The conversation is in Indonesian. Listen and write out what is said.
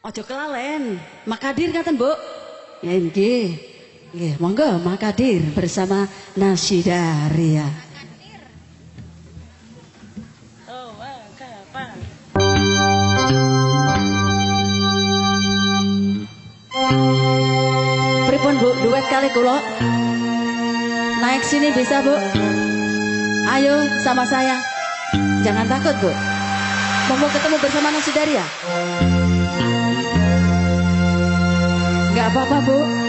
Ojo kelalen. Makadir ngaten, Bu. Ya nggih. Nggih, monggo Makadir bersama Nasyida Ria. Oh? Pripun Bu, duet kali kula? Naik sini bisa, Bu? Ayo sama saya. Jangan takut, Bu. Mau ketemu bersama Nasi Gabababô.